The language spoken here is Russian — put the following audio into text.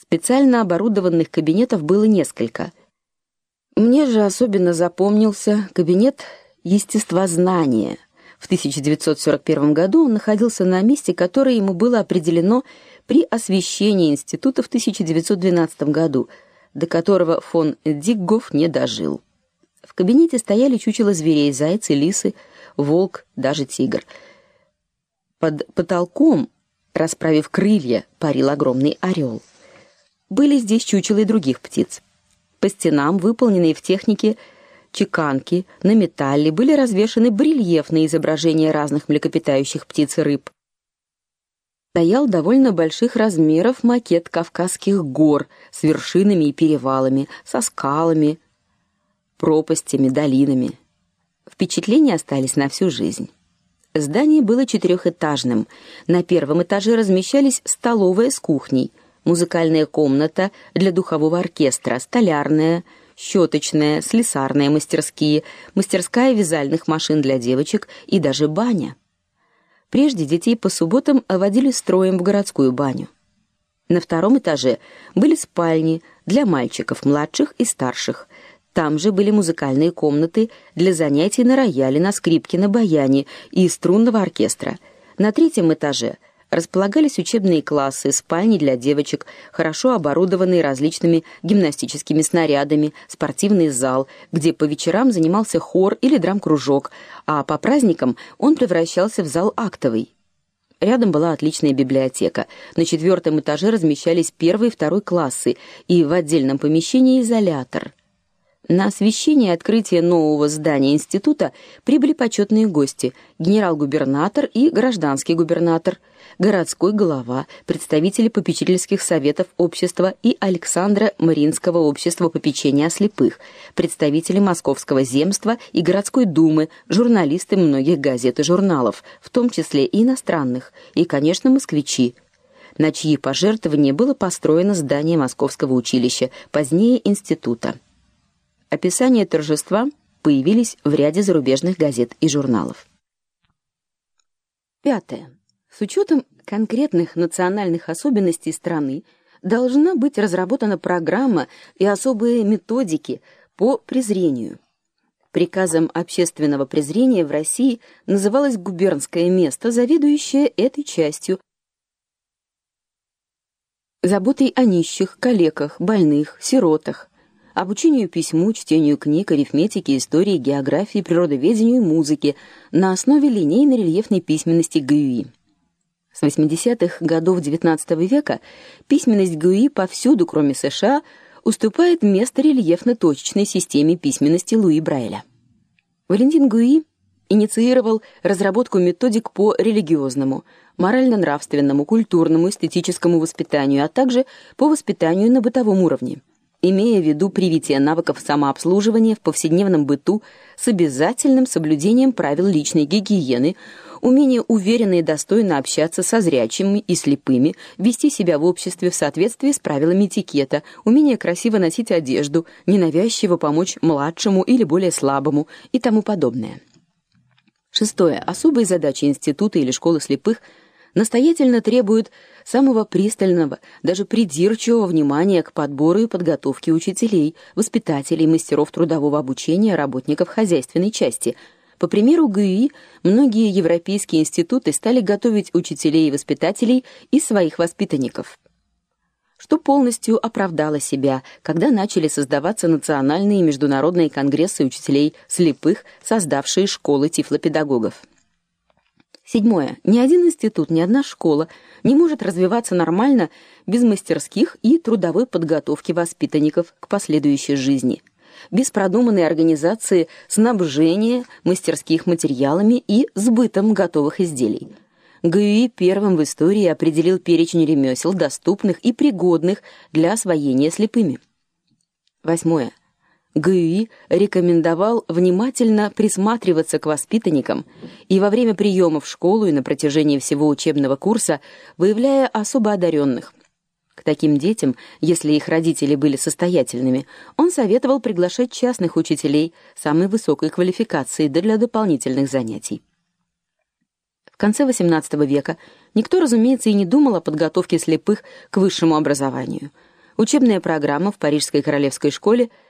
Специально оборудованных кабинетов было несколько. Мне же особенно запомнился кабинет естествознания. В 1941 году он находился на месте, которое ему было определено при освящении института в 1912 году, до которого фон Диггоф не дожил. В кабинете стояли чучела зверей: зайцы, лисы, волк, даже тигр. Под потолком, расправив крылья, парил огромный орел. Были здесь чучела и других птиц. По стенам, выполненные в технике чеканки, на металле были развешаны барельефные изображения разных млекопитающих птиц и рыб. Стоял довольно больших размеров макет Кавказских гор с вершинами и перевалами, со скалами, пропастями, долинами. Впечатления остались на всю жизнь. Здание было четырехэтажным. На первом этаже размещались столовая с кухней, музыкальная комната для духового оркестра, столярная, щеточная, слесарная мастерские, мастерская вязальных машин для девочек и даже баня. Прежде детей по субботам водили строем в городскую баню. На втором этаже были спальни для мальчиков младших и старших, там же были музыкальные комнаты для занятий на рояле, на скрипке, на баяне и струнного оркестра. На третьем этаже располагались учебные классы, спальни для девочек, хорошо оборудованные различными гимнастическими снарядами, спортивный зал, где по вечерам занимался хор или драм-кружок, а по праздникам он превращался в зал актовый. Рядом была отличная библиотека. На четвертом этаже размещались первый и второй классы, и в отдельном помещении изолятор. На освещение открытия нового здания института прибыли почетные гости: генерал-губернатор и гражданский губернатор, городской глава, представители попечительских советов общества и Александра Маринского общества попечения о слепых, представители Московского земства и городской думы, журналисты многих газет и журналов, в том числе и иностранных, и, конечно, москвичи на чьи пожертвования было построено здание Московского училища, позднее института. Описания торжества появились в ряде зарубежных газет и журналов. Пятое. С учетом конкретных национальных особенностей страны должна быть разработана программа и особые методики по презрению. Приказом общественного презрения в России называлось губернское место, заведующее этой частью заботой о нищих, калеках, больных, сиротах, обучению письму, чтению книг, арифметике, истории, географии, природоведению и музыке на основе линейной рельефной письменности Гюи. С 80-х годов XIX века письменность Гюи повсюду, кроме США, уступает место рельефно-точечной системе письменности Луи Брайля. Валентин Гюи инициировал разработку методик по религиозному, морально-нравственному, культурному, эстетическому воспитанию, а также по воспитанию на бытовом уровне имея в виду привитие навыков самообслуживания в повседневном быту с обязательным соблюдением правил личной гигиены, умение уверенно и достойно общаться со зрячими и слепыми, вести себя в обществе в соответствии с правилами этикета, умение красиво носить одежду, ненавязчиво помочь младшему или более слабому и тому подобное. Шестое. Особые задачи института или школы слепых настоятельно требуют самого пристального, даже придирчивого внимания к подбору и подготовке учителей, воспитателей, мастеров трудового обучения, работников хозяйственной части. По примеру ГУИ, многие европейские институты стали готовить учителей и воспитателей из своих воспитанников что полностью оправдало себя, когда начали создаваться национальные и международные конгрессы учителей слепых, создавшие школы тифлопедагогов. Седьмое. Ни один институт, ни одна школа не может развиваться нормально без мастерских и трудовой подготовки воспитанников к последующей жизни, без продуманной организации снабжения мастерских материалами и сбытом готовых изделий. ГЮИ первым в истории определил перечень ремесел, доступных и пригодных для освоения слепыми. Восьмое. Гюи рекомендовал внимательно присматриваться к воспитанникам и во время приема в школу и на протяжении всего учебного курса, выявляя особо одаренных. К таким детям, если их родители были состоятельными, он советовал приглашать частных учителей самой высокой квалификации для дополнительных занятий. В конце XVIII века никто, разумеется, и не думал о подготовке слепых к высшему образованию – Учебная программа в Парижской королевской школе –